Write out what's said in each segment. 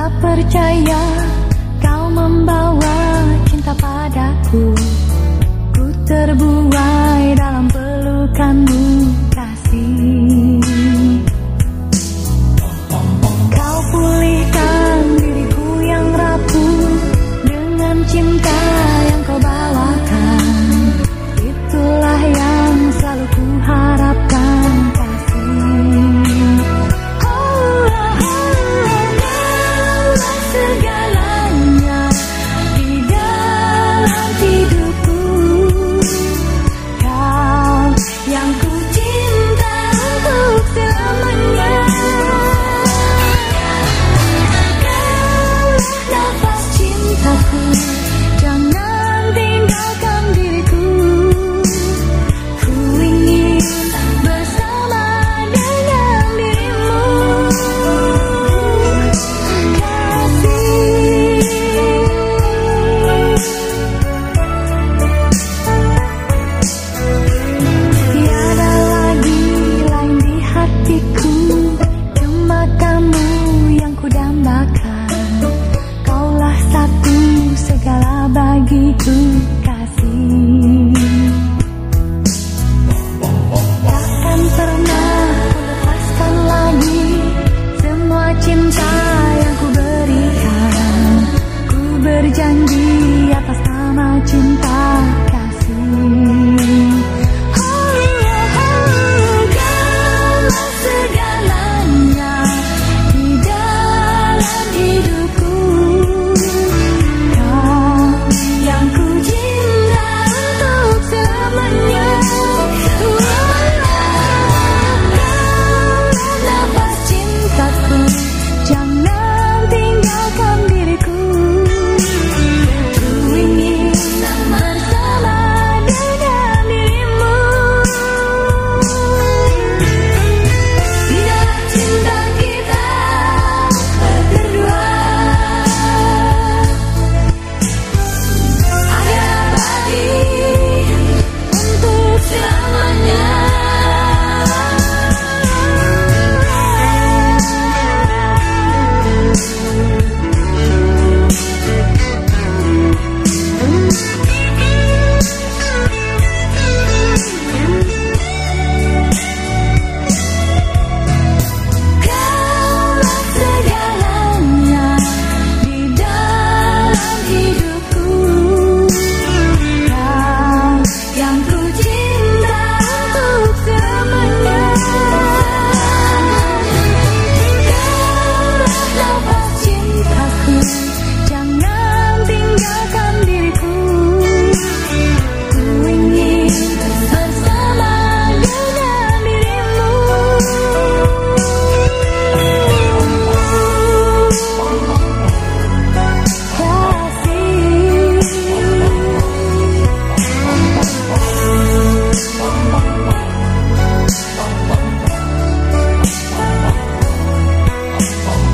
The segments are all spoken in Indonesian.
Percaya kau membawa cinta padaku. Ku terbuai dalam pelukanmu kasih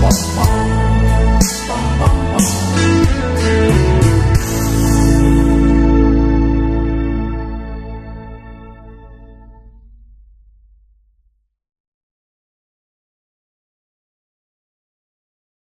Bye.